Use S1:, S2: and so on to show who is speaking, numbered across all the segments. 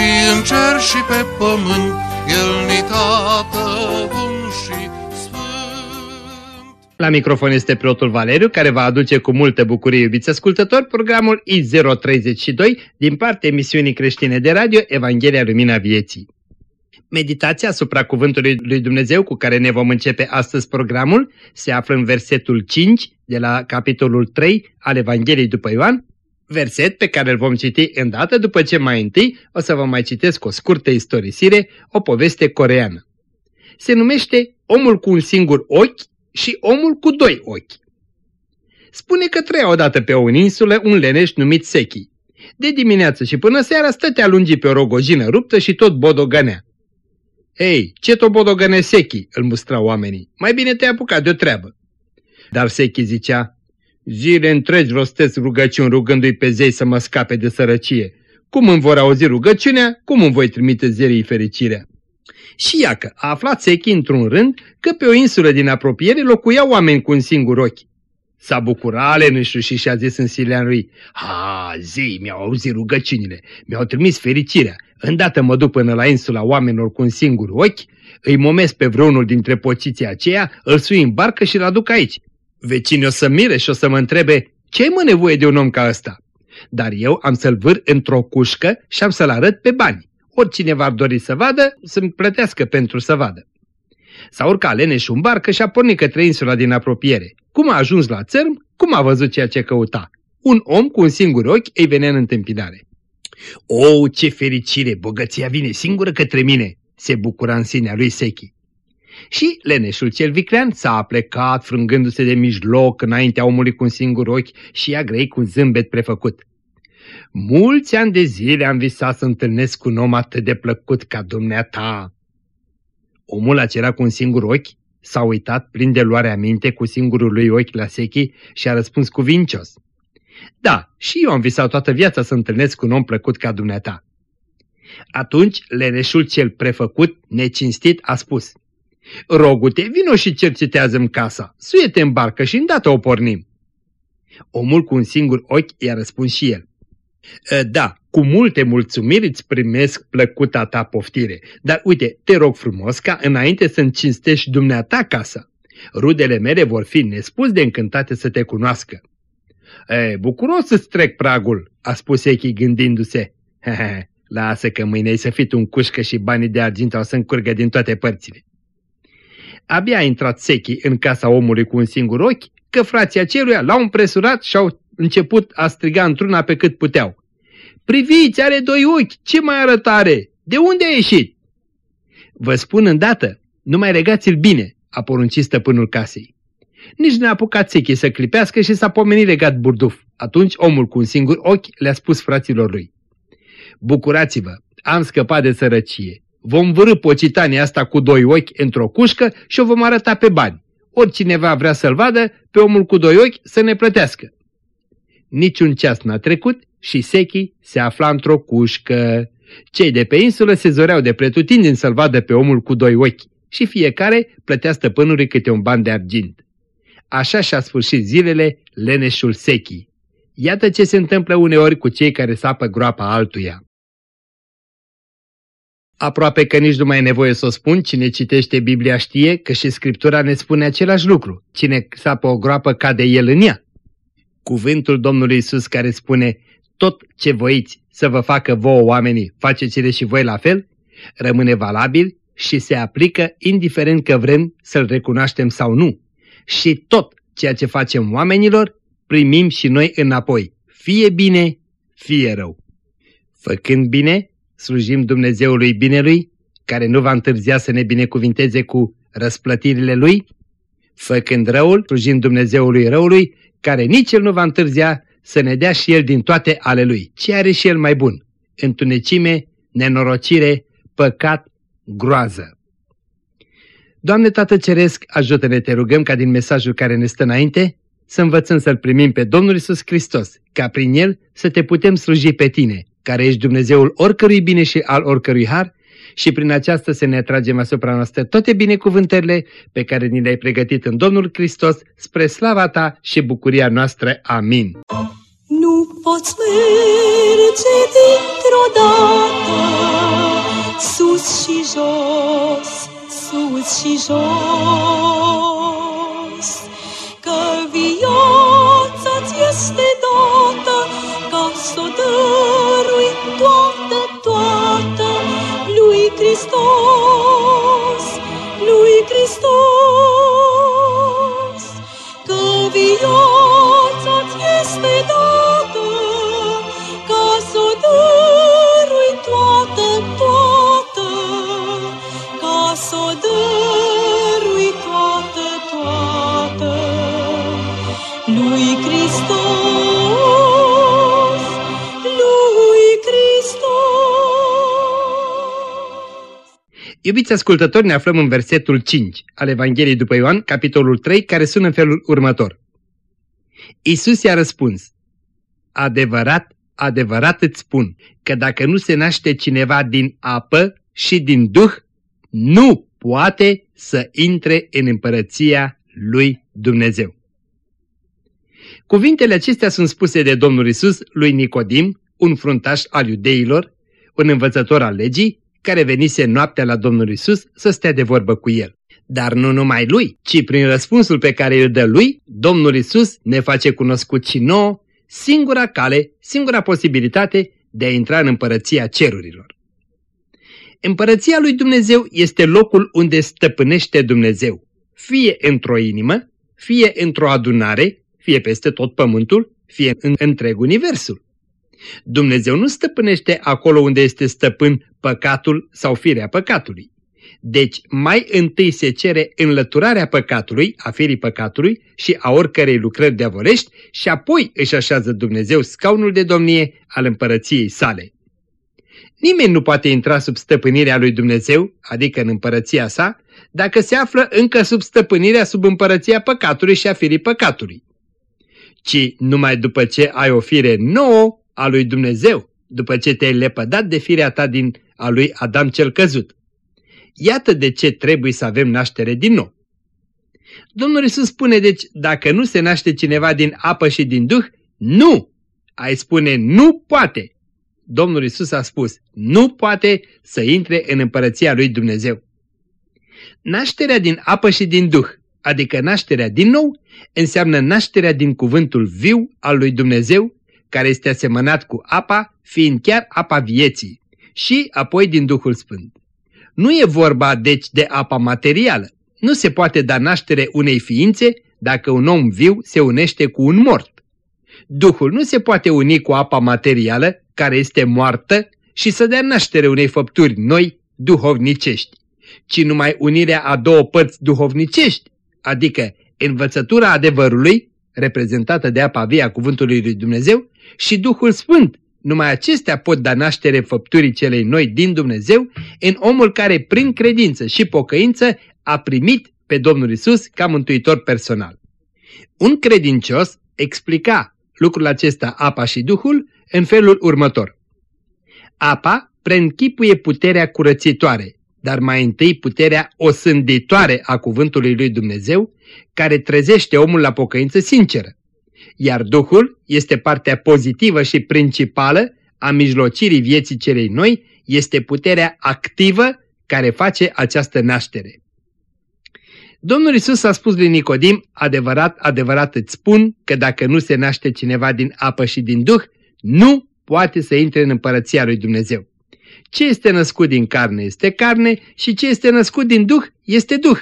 S1: și în cer și pe pământ, El ni tată bun și sfânt.
S2: La microfon este preotul Valeriu, care va aduce cu multă bucurie, iubiți ascultători, programul I032 din partea emisiunii creștine de radio Evanghelia Lumina Vieții. Meditația asupra cuvântului lui Dumnezeu cu care ne vom începe astăzi programul se află în versetul 5 de la capitolul 3 al Evangheliei după Ioan, verset pe care îl vom citi îndată după ce mai întâi o să vă mai citesc o scurtă istorisire, o poveste coreană. Se numește Omul cu un singur ochi și Omul cu doi ochi. Spune că trăia odată pe o insulă un leneș numit Sechi. De dimineață și până seara stătea lungi pe o rogojină ruptă și tot bodogănea. Ei, ce to bodogăne Sechi, îl mustrau oamenii, mai bine te-ai apucat de o treabă. Dar Sechi zicea, Zile întregi rostesc rugăciuni rugându-i pe zei să mă scape de sărăcie. Cum îmi vor auzi rugăciunea, cum îmi voi trimite zerii fericirea? Și iacă, a aflat Sechi într-un rând că pe o insulă din apropiere locuiau oameni cu un singur ochi. S-a bucurat leneșul și și-a zis în silea lui, Ha, zei, mi-au auzit rugăciunile, mi-au trimis fericirea, îndată mă duc până la insula oamenilor cu un singur ochi, îi momesc pe vreunul dintre pociții aceea, îl sui în barcă și-l aduc aici. Vecinii o să mire și o să mă întrebe, ce ai mă nevoie de un om ca ăsta? Dar eu am să-l vâr într-o cușcă și am să-l arăt pe bani. Oricine va dori să vadă, să-mi plătească pentru să vadă. S-a urcat Leneș un barcă și a pornit către insula din apropiere. Cum a ajuns la țărm, cum a văzut ceea ce căuta? Un om cu un singur ochi îi venea în întâmpinare. O, ce fericire, bogăția vine singură către mine, se bucura în sinea lui Sechi. Și leneșul cel viclean s-a aplecat frângându-se de mijloc înaintea omului cu un singur ochi și a grei cu zâmbet prefăcut. Mulți ani de zile am visat să întâlnesc cu un om atât de plăcut ca dumneata. Omul acela cu un singur ochi s-a uitat plin de luare aminte cu singurul lui ochi la Sechi și a răspuns cuvincios. Da, și eu am visat toată viața să întâlnesc cu un om plăcut ca dumneata. Atunci leneșul cel prefăcut, necinstit, a spus Rogute, vino și cercetează-mi casa, suie-te în barcă și îndată o pornim. Omul cu un singur ochi i-a răspuns și el. Da, cu multe mulțumiri îți primesc plăcuta ta poftire, dar uite, te rog frumos ca înainte să-mi cinstești dumneata casa. Rudele mele vor fi nespus de încântate să te cunoască. E, bucuros să-ți trec pragul, a spus Echi gândindu-se. Lasă că mâine să fii un cușcă și banii de argint o să curgă din toate părțile. Abia a intrat Sechi în casa omului cu un singur ochi, că frații aceluia l-au împresurat și au început a striga într-una pe cât puteau. Priviți, are doi ochi, ce mai arătare! De unde a ieșit? Vă spun îndată, numai regați-l bine, a poruncit stăpânul casei. Nici nu a apucat Sechi să clipească și s-a pomenit legat burduf. Atunci omul cu un singur ochi le-a spus fraților lui. Bucurați-vă, am scăpat de sărăcie. Vom vârâ pocitania asta cu doi ochi într-o cușcă și o vom arăta pe bani. Oricine va vrea să-l vadă, pe omul cu doi ochi să ne plătească. Niciun ceas n-a trecut și Sechi se afla într-o cușcă. Cei de pe insulă se zoreau de pretutindeni să-l vadă pe omul cu doi ochi și fiecare plătea stăpânului câte un ban de argint. Așa și-a sfârșit zilele leneșul Sechi. Iată ce se întâmplă uneori cu cei care sapă groapa altuia. Aproape că nici nu mai e nevoie să o spun, cine citește Biblia știe că și Scriptura ne spune același lucru. Cine sapă o groapă cade el în ea. Cuvântul Domnului Isus care spune, tot ce voiți să vă facă vouă oamenii, faceți-le și voi la fel, rămâne valabil și se aplică indiferent că vrem să-L recunoaștem sau nu. Și tot ceea ce facem oamenilor, primim și noi înapoi, fie bine, fie rău. Făcând bine, slujim Dumnezeului binelui, care nu va întârzia să ne binecuvinteze cu răsplătirile Lui, făcând răul, slujim Dumnezeului răului, care nici El nu va întârzia să ne dea și El din toate ale Lui, ce are și El mai bun, întunecime nenorocire, păcat, groază. Doamne Tată Ceresc, ajută-ne, te rugăm, ca din mesajul care ne stă înainte, să învățăm să-L primim pe Domnul Isus Hristos, ca prin El să te putem sluji pe Tine, care ești Dumnezeul oricărui bine și al oricărui har, și prin aceasta să ne atragem asupra noastră toate binecuvântările pe care ni le-ai pregătit în Domnul Hristos, spre slava Ta și bucuria noastră. Amin.
S3: Nu poți merge dintr-o dată sus și jos, sus și jos,
S2: Iubiți ascultători, ne aflăm în versetul 5 al Evangheliei după Ioan, capitolul 3, care sună în felul următor. Isus i-a răspuns, Adevărat, adevărat îți spun, că dacă nu se naște cineva din apă și din duh, nu poate să intre în împărăția lui Dumnezeu. Cuvintele acestea sunt spuse de Domnul Isus lui Nicodim, un fruntaș al iudeilor, un învățător al legii, care venise noaptea la Domnul Isus să stea de vorbă cu el. Dar nu numai lui, ci prin răspunsul pe care îl dă lui, Domnul Isus ne face cunoscut și nouă singura cale, singura posibilitate de a intra în împărăția cerurilor. Împărăția lui Dumnezeu este locul unde stăpânește Dumnezeu, fie într-o inimă, fie într-o adunare, fie peste tot pământul, fie în întreg universul. Dumnezeu nu stăpânește acolo unde este stăpân păcatul sau firea păcatului. Deci mai întâi se cere înlăturarea păcatului, a firii păcatului și a oricărei lucrări deavorești și apoi își așează Dumnezeu scaunul de domnie al împărăției sale. Nimeni nu poate intra sub stăpânirea lui Dumnezeu, adică în împărăția sa, dacă se află încă sub stăpânirea sub împărăția păcatului și a firii păcatului. Ci numai după ce ai o fire nouă a lui Dumnezeu, după ce te-ai lepădat de firea ta din a lui Adam cel căzut. Iată de ce trebuie să avem naștere din nou. Domnul Iisus spune deci, dacă nu se naște cineva din apă și din duh, nu! Ai spune, nu poate! Domnul Iisus a spus, nu poate să intre în împărăția lui Dumnezeu. Nașterea din apă și din duh, adică nașterea din nou, înseamnă nașterea din cuvântul viu al lui Dumnezeu, care este asemănat cu apa, fiind chiar apa vieții, și apoi din Duhul Sfânt. Nu e vorba deci de apa materială. Nu se poate da naștere unei ființe dacă un om viu se unește cu un mort. Duhul nu se poate uni cu apa materială, care este moartă, și să dea naștere unei făpturi noi, duhovnicești, ci numai unirea a două părți duhovnicești, adică învățătura adevărului, reprezentată de apa via cuvântului lui Dumnezeu, și Duhul Sfânt, numai acestea pot da naștere făpturii celei noi din Dumnezeu în omul care prin credință și pocăință a primit pe Domnul Isus ca mântuitor personal. Un credincios explica lucrul acesta, apa și Duhul, în felul următor. Apa preînchipuie puterea curățitoare, dar mai întâi puterea osânditoare a cuvântului lui Dumnezeu, care trezește omul la pocăință sinceră. Iar Duhul este partea pozitivă și principală a mijlocirii vieții celei noi, este puterea activă care face această naștere. Domnul Isus a spus lui Nicodim, adevărat, adevărat îți spun că dacă nu se naște cineva din apă și din Duh, nu poate să intre în împărăția lui Dumnezeu. Ce este născut din carne este carne și ce este născut din Duh este Duh.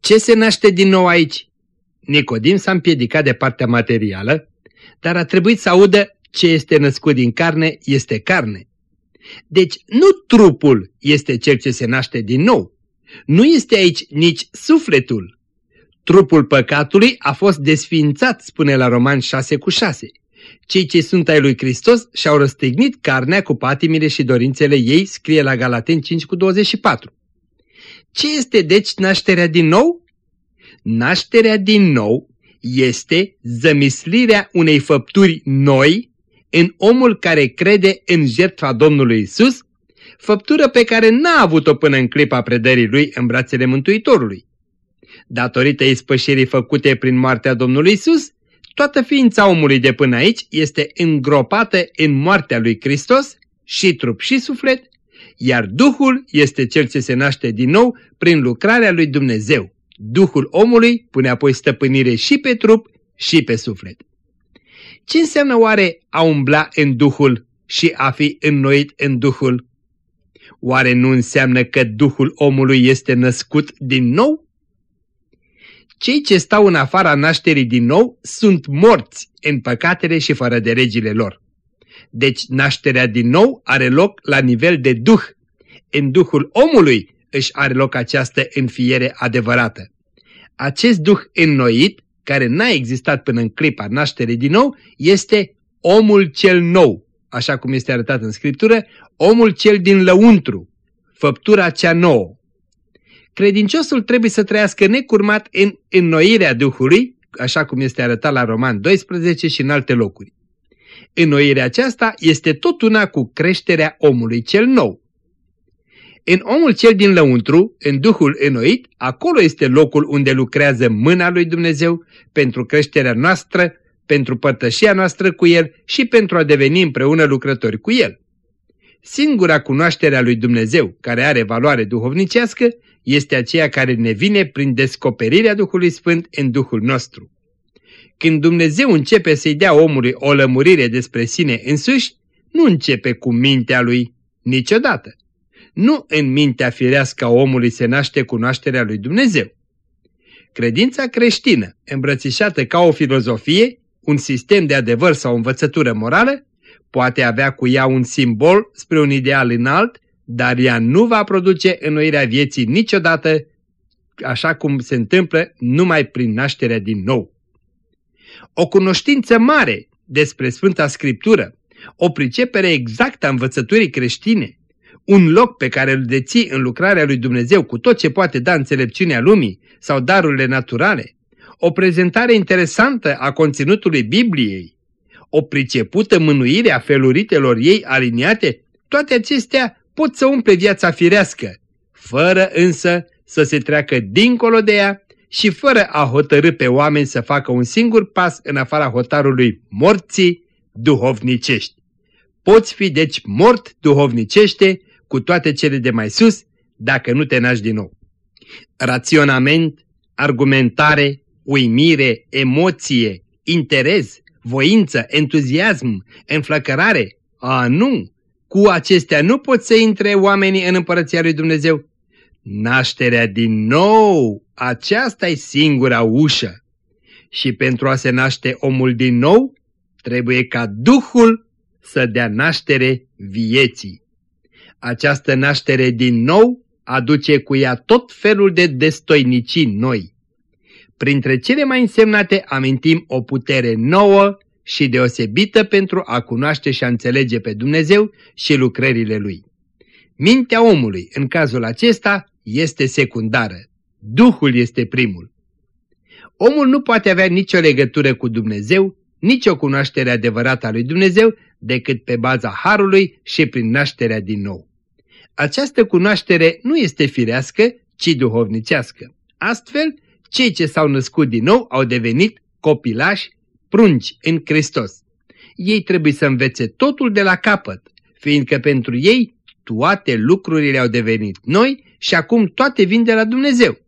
S2: Ce se naște din nou aici? Nicodim s-a împiedicat de partea materială, dar a trebuit să audă ce este născut din carne este carne. Deci nu trupul este cel ce se naște din nou. Nu este aici nici sufletul. Trupul păcatului a fost desfințat, spune la Roman 6 cu 6. Cei ce sunt ai lui Hristos și-au răstignit carnea cu patimile și dorințele ei, scrie la Galaten 5 cu 24. Ce este deci nașterea din nou? Nașterea din nou este zămislirea unei făpturi noi în omul care crede în jertfa Domnului Isus, făptură pe care n-a avut-o până în clipa predării lui în brațele Mântuitorului. Datorită ispășirii făcute prin moartea Domnului Isus, toată ființa omului de până aici este îngropată în moartea lui Hristos, și trup și suflet, iar Duhul este cel ce se naște din nou prin lucrarea lui Dumnezeu. Duhul omului pune apoi stăpânire și pe trup și pe suflet. Ce înseamnă oare a umbla în Duhul și a fi înnoit în Duhul? Oare nu înseamnă că Duhul omului este născut din nou? Cei ce stau în afara nașterii din nou sunt morți în păcatele și fără de regile lor. Deci nașterea din nou are loc la nivel de Duh. În Duhul omului își are loc această înfiere adevărată. Acest Duh înnoit, care n-a existat până în clipa nașterii din nou, este omul cel nou, așa cum este arătat în Scriptură, omul cel din lăuntru, făptura cea nouă. Credinciosul trebuie să trăiască necurmat în înnoirea Duhului, așa cum este arătat la Roman 12 și în alte locuri. Înnoirea aceasta este tot una cu creșterea omului cel nou. În omul cel din lăuntru, în Duhul înnoit, acolo este locul unde lucrează mâna lui Dumnezeu pentru creșterea noastră, pentru părtășia noastră cu El și pentru a deveni împreună lucrători cu El. Singura cunoaștere a lui Dumnezeu care are valoare duhovnicească este aceea care ne vine prin descoperirea Duhului Sfânt în Duhul nostru. Când Dumnezeu începe să-i dea omului o lămurire despre sine însuși, nu începe cu mintea lui niciodată. Nu în mintea firească a omului se naște cunoașterea lui Dumnezeu. Credința creștină, îmbrățișată ca o filozofie, un sistem de adevăr sau învățătură morală, poate avea cu ea un simbol spre un ideal înalt, dar ea nu va produce înnoirea vieții niciodată, așa cum se întâmplă numai prin nașterea din nou. O cunoștință mare despre Sfânta Scriptură, o pricepere exactă a învățăturii creștine, un loc pe care îl deții în lucrarea lui Dumnezeu cu tot ce poate da înțelepciunea lumii sau darurile naturale, o prezentare interesantă a conținutului Bibliei, o pricepută mânuire a feluritelor ei aliniate, toate acestea pot să umple viața firească, fără însă să se treacă dincolo de ea și fără a hotărâ pe oameni să facă un singur pas în afara hotarului morții duhovnicești. Poți fi deci mort duhovnicește cu toate cele de mai sus dacă nu te naști din nou. Raționament, argumentare, uimire, emoție, interes, voință, entuziasm, înflăcărare, a nu, cu acestea nu pot să intre oamenii în împărăția lui Dumnezeu. Nașterea din nou, aceasta e singura ușă. Și pentru a se naște omul din nou, trebuie ca Duhul să dea naștere vieții. Această naștere din nou aduce cu ea tot felul de destoinicii noi. Printre cele mai însemnate amintim o putere nouă și deosebită pentru a cunoaște și a înțelege pe Dumnezeu și lucrările Lui. Mintea omului, în cazul acesta, este secundară. Duhul este primul. Omul nu poate avea nicio legătură cu Dumnezeu, nicio cunoaștere adevărată a lui Dumnezeu, decât pe baza Harului și prin nașterea din nou. Această cunoaștere nu este firească, ci duhovnicească. Astfel, cei ce s-au născut din nou au devenit copilași, prunci în Hristos. Ei trebuie să învețe totul de la capăt, fiindcă pentru ei toate lucrurile au devenit noi și acum toate vin de la Dumnezeu.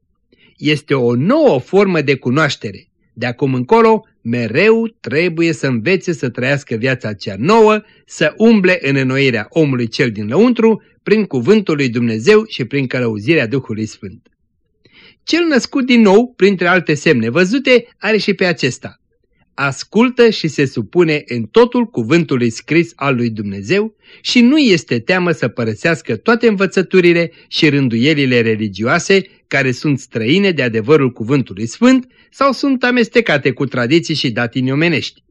S2: Este o nouă formă de cunoaștere. De acum încolo, mereu trebuie să învețe să trăiască viața cea nouă, să umble în înnoirea omului cel din lăuntru, prin cuvântul lui Dumnezeu și prin călăuzirea Duhului Sfânt. Cel născut din nou, printre alte semne văzute, are și pe acesta. Ascultă și se supune în totul cuvântului scris al lui Dumnezeu și nu este teamă să părăsească toate învățăturile și rânduielile religioase care sunt străine de adevărul cuvântului sfânt sau sunt amestecate cu tradiții și datini omenești.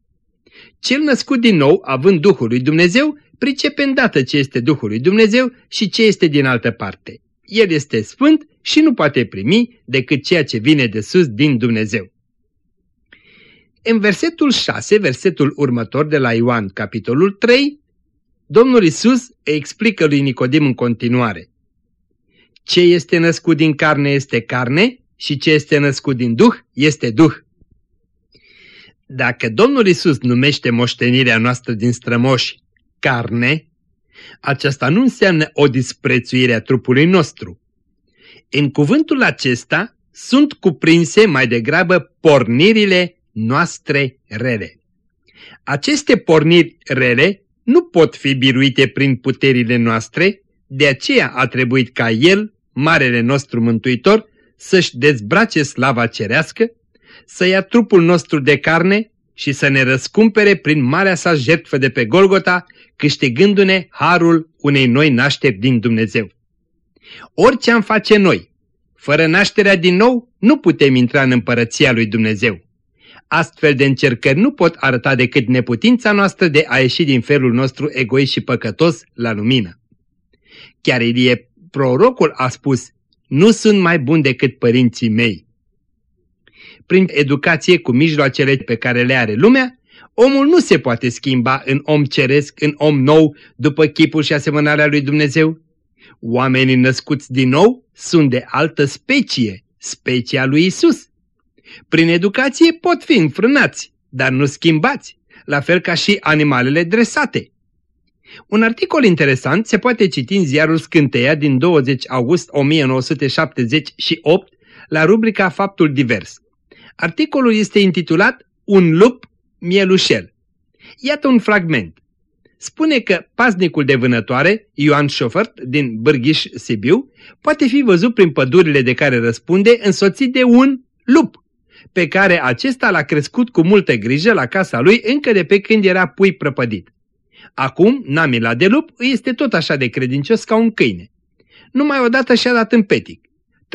S2: Cel născut din nou, având Duhul lui Dumnezeu, pricepe îndată ce este Duhul lui Dumnezeu și ce este din altă parte. El este sfânt și nu poate primi decât ceea ce vine de sus din Dumnezeu. În versetul 6, versetul următor de la Ioan, capitolul 3, Domnul Isus explică lui Nicodim în continuare. Ce este născut din carne este carne și ce este născut din Duh este Duh. Dacă Domnul Isus numește moștenirea noastră din strămoși carne, aceasta nu înseamnă o disprețuire a trupului nostru. În cuvântul acesta sunt cuprinse mai degrabă pornirile noastre rele. Aceste porniri rele nu pot fi biruite prin puterile noastre, de aceea a trebuit ca El, Marele nostru Mântuitor, să-și dezbrace slava cerească, să ia trupul nostru de carne și să ne răscumpere prin marea sa jertfă de pe Golgota, câștigându-ne harul unei noi nașteri din Dumnezeu. Orice am face noi, fără nașterea din nou, nu putem intra în împărăția lui Dumnezeu. Astfel de încercări nu pot arăta decât neputința noastră de a ieși din felul nostru egoist și păcătos la lumină. Chiar Ilie, prorocul, a spus, nu sunt mai bun decât părinții mei. Prin educație cu mijloacele pe care le are lumea, omul nu se poate schimba în om ceresc, în om nou, după chipul și asemănarea lui Dumnezeu. Oamenii născuți din nou sunt de altă specie, specia lui Isus. Prin educație pot fi înfrânați, dar nu schimbați, la fel ca și animalele dresate. Un articol interesant se poate citi în ziarul Scânteia din 20 august 1978 la rubrica Faptul divers. Articolul este intitulat Un lup mielușel. Iată un fragment. Spune că paznicul de vânătoare, Ioan Șofărt, din Bârghiș, Sibiu, poate fi văzut prin pădurile de care răspunde însoțit de un lup pe care acesta l-a crescut cu multă grijă la casa lui încă de pe când era pui prăpădit. Acum, Namila de lup îi este tot așa de credincios ca un câine. Numai odată și-a dat în petic.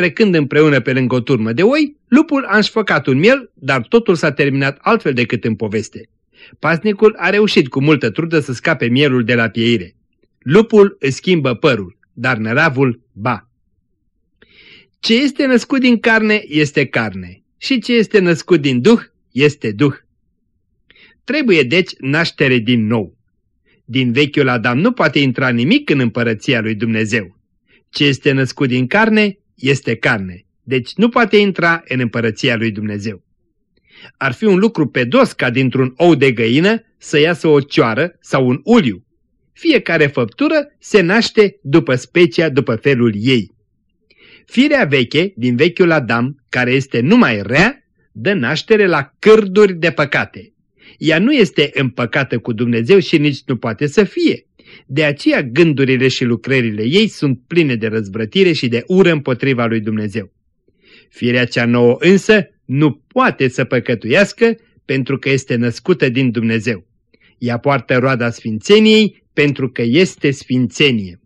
S2: Trecând împreună pe lângă o turmă de oi, lupul a înșfăcat un miel, dar totul s-a terminat altfel decât în poveste. Pasnicul a reușit cu multă trudă să scape mielul de la pieire. Lupul își schimbă părul, dar năravul ba. Ce este născut din carne este carne și ce este născut din Duh este Duh. Trebuie deci naștere din nou. Din vechiul Adam nu poate intra nimic în împărăția lui Dumnezeu. Ce este născut din carne este carne, deci nu poate intra în împărăția lui Dumnezeu. Ar fi un lucru pedos ca dintr-un ou de găină să iasă o cioară sau un uliu. Fiecare făptură se naște după specia, după felul ei. Firea veche din vechiul Adam, care este numai rea, dă naștere la cârduri de păcate. Ea nu este împăcată cu Dumnezeu și nici nu poate să fie. De aceea gândurile și lucrările ei sunt pline de răzvrătire și de ură împotriva lui Dumnezeu. Firea cea nouă însă nu poate să păcătuiască pentru că este născută din Dumnezeu. Ea poartă roada sfințeniei pentru că este sfințenie.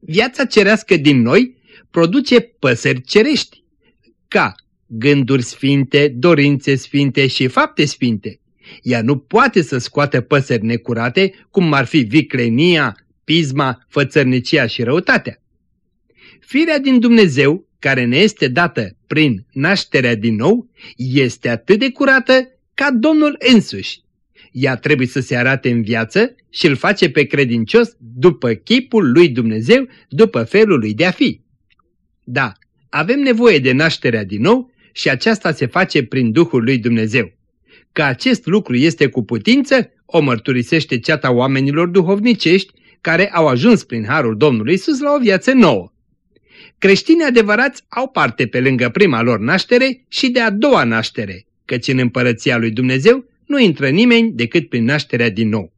S2: Viața cerească din noi produce păsări cerești, ca gânduri sfinte, dorințe sfinte și fapte sfinte. Ea nu poate să scoată păsări necurate, cum ar fi viclenia, pisma, fățărnicia și răutatea. Firea din Dumnezeu, care ne este dată prin nașterea din nou, este atât de curată ca Domnul însuși. Ea trebuie să se arate în viață și îl face pe credincios după chipul lui Dumnezeu, după felul lui de a fi. Da, avem nevoie de nașterea din nou și aceasta se face prin Duhul lui Dumnezeu. Că acest lucru este cu putință, o mărturisește ceata oamenilor duhovnicești care au ajuns prin Harul Domnului Isus la o viață nouă. Creștinii adevărați au parte pe lângă prima lor naștere și de a doua naștere, căci în împărăția lui Dumnezeu nu intră nimeni decât prin nașterea din nou.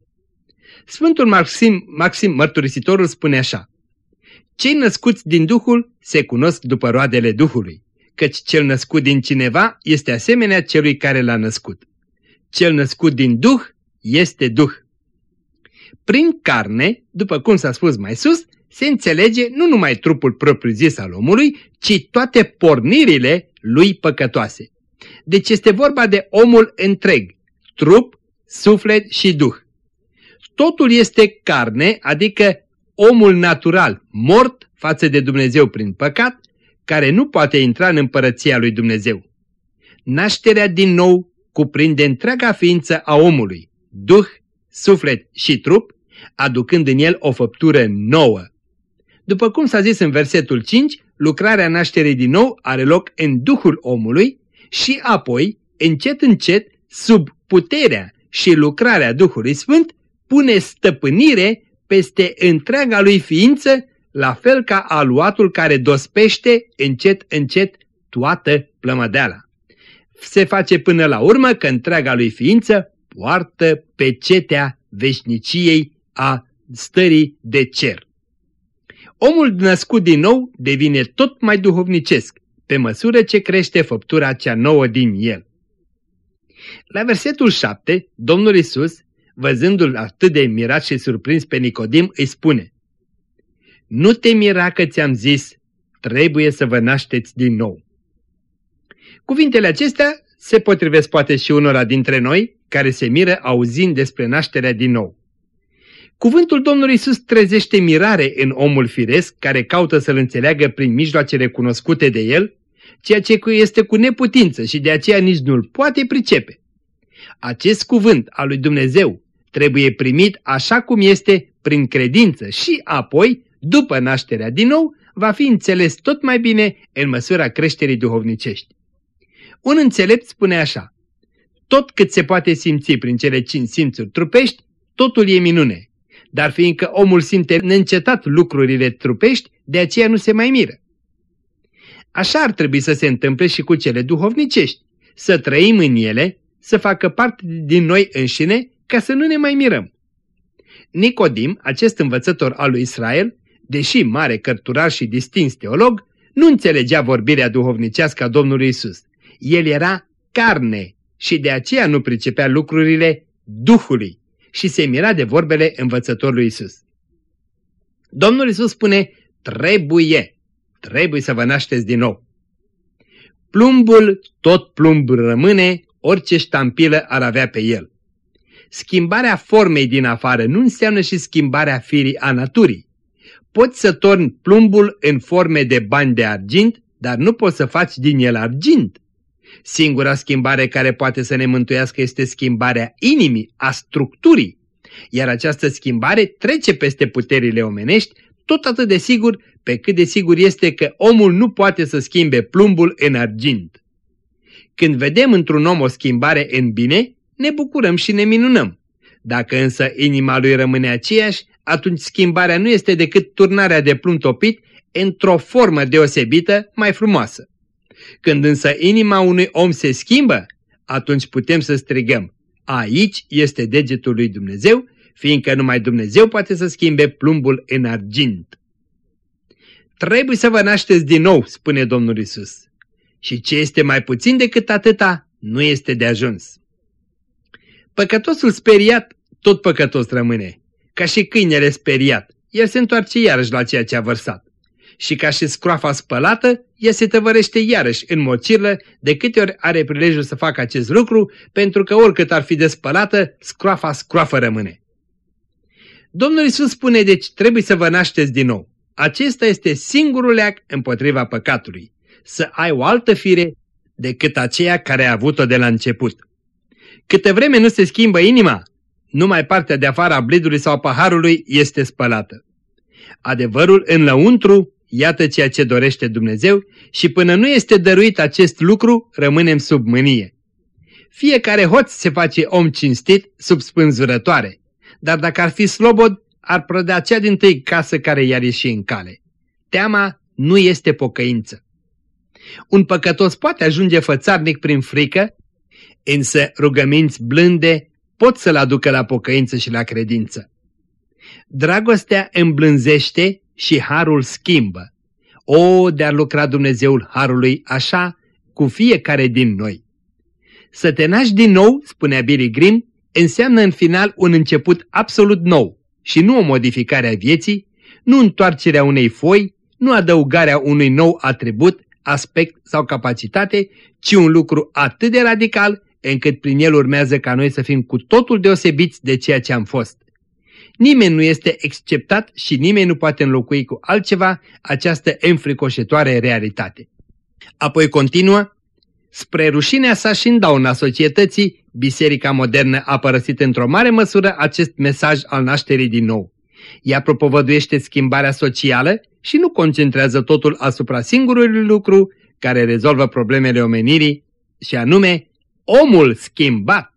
S2: Sfântul Maxim, Maxim Mărturisitorul spune așa, cei născuți din Duhul se cunosc după roadele Duhului, căci cel născut din cineva este asemenea celui care l-a născut. Cel născut din Duh este Duh. Prin carne, după cum s-a spus mai sus, se înțelege nu numai trupul propriu-zis al omului, ci toate pornirile lui păcătoase. Deci este vorba de omul întreg, trup, suflet și duh. Totul este carne, adică omul natural, mort față de Dumnezeu prin păcat, care nu poate intra în împărăția lui Dumnezeu. Nașterea din nou cuprinde întreaga ființă a omului, duh, suflet și trup, aducând în el o făptură nouă. După cum s-a zis în versetul 5, lucrarea nașterii din nou are loc în duhul omului și apoi, încet încet, sub puterea și lucrarea Duhului Sfânt, pune stăpânire peste întreaga lui ființă, la fel ca aluatul care dospește încet încet toată plămădeala. Se face până la urmă că întreaga lui ființă poartă pe cetea veșniciei a stării de cer. Omul născut din nou devine tot mai duhovnicesc, pe măsură ce crește făptura cea nouă din el. La versetul 7, Domnul Isus, văzându-l atât de mirat și surprins pe Nicodim, îi spune Nu te mira că ți-am zis, trebuie să vă nașteți din nou. Cuvintele acestea se potrivesc poate și unora dintre noi care se miră auzind despre nașterea din nou. Cuvântul Domnului Isus trezește mirare în omul firesc care caută să-L înțeleagă prin mijloacele cunoscute de el, ceea ce este cu neputință și de aceea nici nu-l poate pricepe. Acest cuvânt al lui Dumnezeu trebuie primit așa cum este prin credință și apoi, după nașterea din nou, va fi înțeles tot mai bine în măsura creșterii duhovnicești. Un înțelept spune așa, tot cât se poate simți prin cele cinci simțuri trupești, totul e minune, dar fiindcă omul simte neîncetat lucrurile trupești, de aceea nu se mai miră. Așa ar trebui să se întâmple și cu cele duhovnicești, să trăim în ele, să facă parte din noi înșine, ca să nu ne mai mirăm. Nicodim, acest învățător al lui Israel, deși mare cărturar și distins teolog, nu înțelegea vorbirea duhovnicească a Domnului Isus. El era carne și de aceea nu pricepea lucrurile Duhului și se mira de vorbele învățătorului Isus. Domnul Isus spune, trebuie, trebuie să vă nașteți din nou. Plumbul tot plumb rămâne, orice ștampilă ar avea pe el. Schimbarea formei din afară nu înseamnă și schimbarea firii a naturii. Poți să torni plumbul în forme de bani de argint, dar nu poți să faci din el argint. Singura schimbare care poate să ne mântuiască este schimbarea inimii, a structurii. Iar această schimbare trece peste puterile omenești, tot atât de sigur pe cât de sigur este că omul nu poate să schimbe plumbul în argint. Când vedem într-un om o schimbare în bine, ne bucurăm și ne minunăm. Dacă însă inima lui rămâne aceeași, atunci schimbarea nu este decât turnarea de plumb topit într-o formă deosebită mai frumoasă. Când însă inima unui om se schimbă, atunci putem să strigăm, aici este degetul lui Dumnezeu, fiindcă numai Dumnezeu poate să schimbe plumbul în argint. Trebuie să vă nașteți din nou, spune Domnul Isus. Și ce este mai puțin decât atâta, nu este de ajuns. Păcătosul speriat, tot păcătos rămâne. Ca și câinele speriat, el se întoarce iarăși la ceea ce a vărsat și ca și scroafa spălată, ea se tăvărește iarăși în mocirlă de câte ori are prilejul să facă acest lucru, pentru că oricât ar fi despălată, scroafa scroafă rămâne. Domnul Isus spune deci trebuie să vă nașteți din nou. Acesta este singurul leac împotriva păcatului. Să ai o altă fire decât aceea care a avut-o de la început. Câte vreme nu se schimbă inima, numai partea de afară a blidului sau a paharului este spălată. Adevărul în lăuntru Iată ceea ce dorește Dumnezeu și până nu este dăruit acest lucru, rămânem sub mânie. Fiecare hoț se face om cinstit sub spânzurătoare, dar dacă ar fi slobod, ar prădea cea din tâi casă care i-ar ieși în cale. Teama nu este pocăință. Un păcătos poate ajunge fățarnic prin frică, însă rugăminți blânde pot să-l aducă la pocăință și la credință. Dragostea îmblânzește și harul schimbă. O, de-ar lucra Dumnezeul harului așa cu fiecare din noi. Să te naști din nou, spunea Billy Grimm, înseamnă în final un început absolut nou și nu o modificare a vieții, nu întoarcerea unei foi, nu adăugarea unui nou atribut, aspect sau capacitate, ci un lucru atât de radical încât prin el urmează ca noi să fim cu totul deosebiți de ceea ce am fost. Nimeni nu este exceptat și nimeni nu poate înlocui cu altceva această înfricoșătoare realitate. Apoi continuă, spre rușinea sa și dauna societății, biserica modernă a părăsit într-o mare măsură acest mesaj al nașterii din nou. Ea propovăduiește schimbarea socială și nu concentrează totul asupra singurului lucru care rezolvă problemele omenirii, și anume omul schimbat.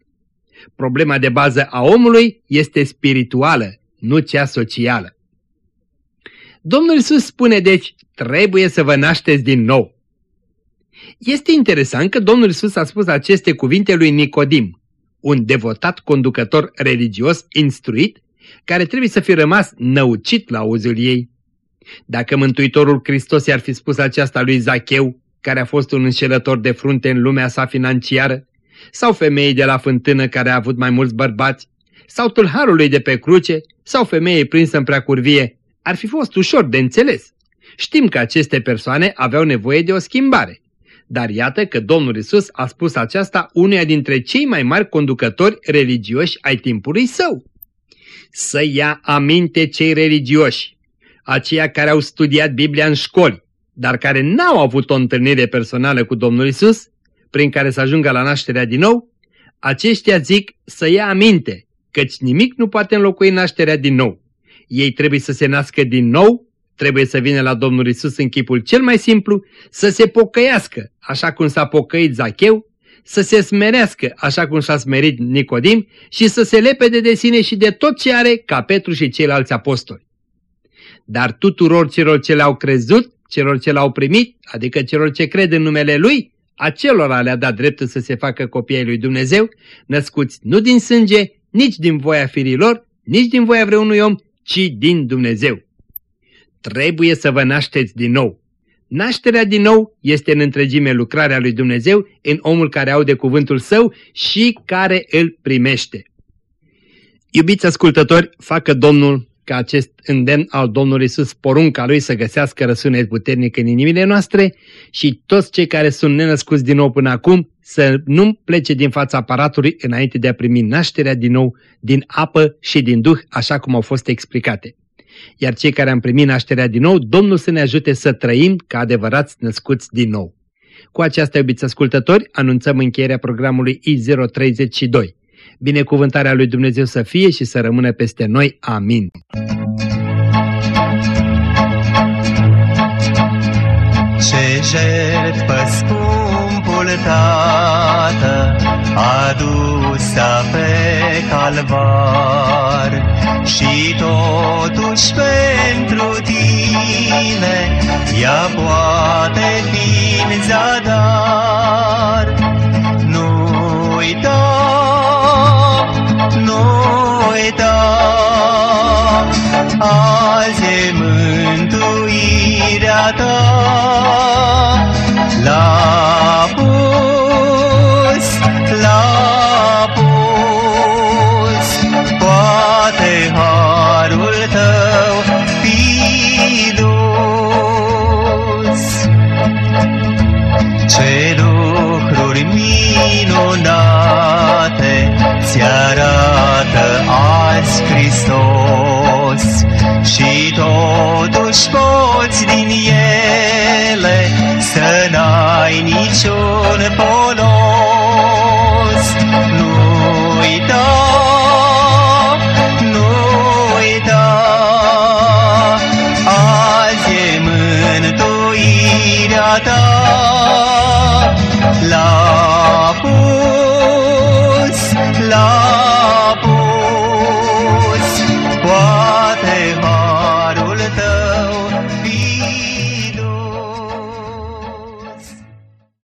S2: Problema de bază a omului este spirituală, nu cea socială. Domnul Iisus spune deci, trebuie să vă nașteți din nou. Este interesant că Domnul Iisus a spus aceste cuvinte lui Nicodim, un devotat conducător religios instruit, care trebuie să fi rămas năucit la auzul ei. Dacă Mântuitorul Hristos i-ar fi spus aceasta lui Zacheu, care a fost un înșelător de frunte în lumea sa financiară, sau femeii de la fântână care a avut mai mulți bărbați, sau tâlharului de pe cruce, sau femeie prinsă în preacurvie, ar fi fost ușor de înțeles. Știm că aceste persoane aveau nevoie de o schimbare. Dar iată că Domnul Isus a spus aceasta unuia dintre cei mai mari conducători religioși ai timpului său. Să ia aminte cei religioși, aceia care au studiat Biblia în școli, dar care n-au avut o întâlnire personală cu Domnul Isus, prin care să ajungă la nașterea din nou, aceștia zic să ia aminte, căci nimic nu poate înlocui nașterea din nou. Ei trebuie să se nască din nou trebuie să vină la Domnul Isus în chipul cel mai simplu, să se pocăiască, așa cum s-a pocăit Zacheu, să se smerească, așa cum s-a smerit Nicodim, și să se lepede de sine și de tot ce are, ca Petru și ceilalți apostoli. Dar tuturor celor ce le-au crezut, celor ce l-au primit, adică celor ce cred în numele Lui, acelora le-a dat dreptul să se facă copiii lui Dumnezeu, născuți nu din sânge, nici din voia firilor, nici din voia vreunui om, ci din Dumnezeu. Trebuie să vă nașteți din nou. Nașterea din nou este în întregime lucrarea lui Dumnezeu în omul care aude cuvântul său și care îl primește. Iubiți ascultători, facă Domnul ca acest îndemn al Domnului Iisus porunca Lui să găsească răsunet puternic în inimile noastre și toți cei care sunt nenăscuți din nou până acum să nu plece din fața aparatului înainte de a primi nașterea din nou din apă și din duh, așa cum au fost explicate iar cei care am primit nașterea din nou, Domnul să ne ajute să trăim ca adevărați născuți din nou. Cu aceasta, iubiți ascultători, anunțăm încheierea programului I032. Binecuvântarea lui Dumnezeu să fie și să rămână peste noi. Amin.
S4: Ce jertfă scumpul Tată adusă pe calvar și totuși pentru tine ea poate fi în zadar. Nu uita, nu uita, azi e mântuirea ta. La pus,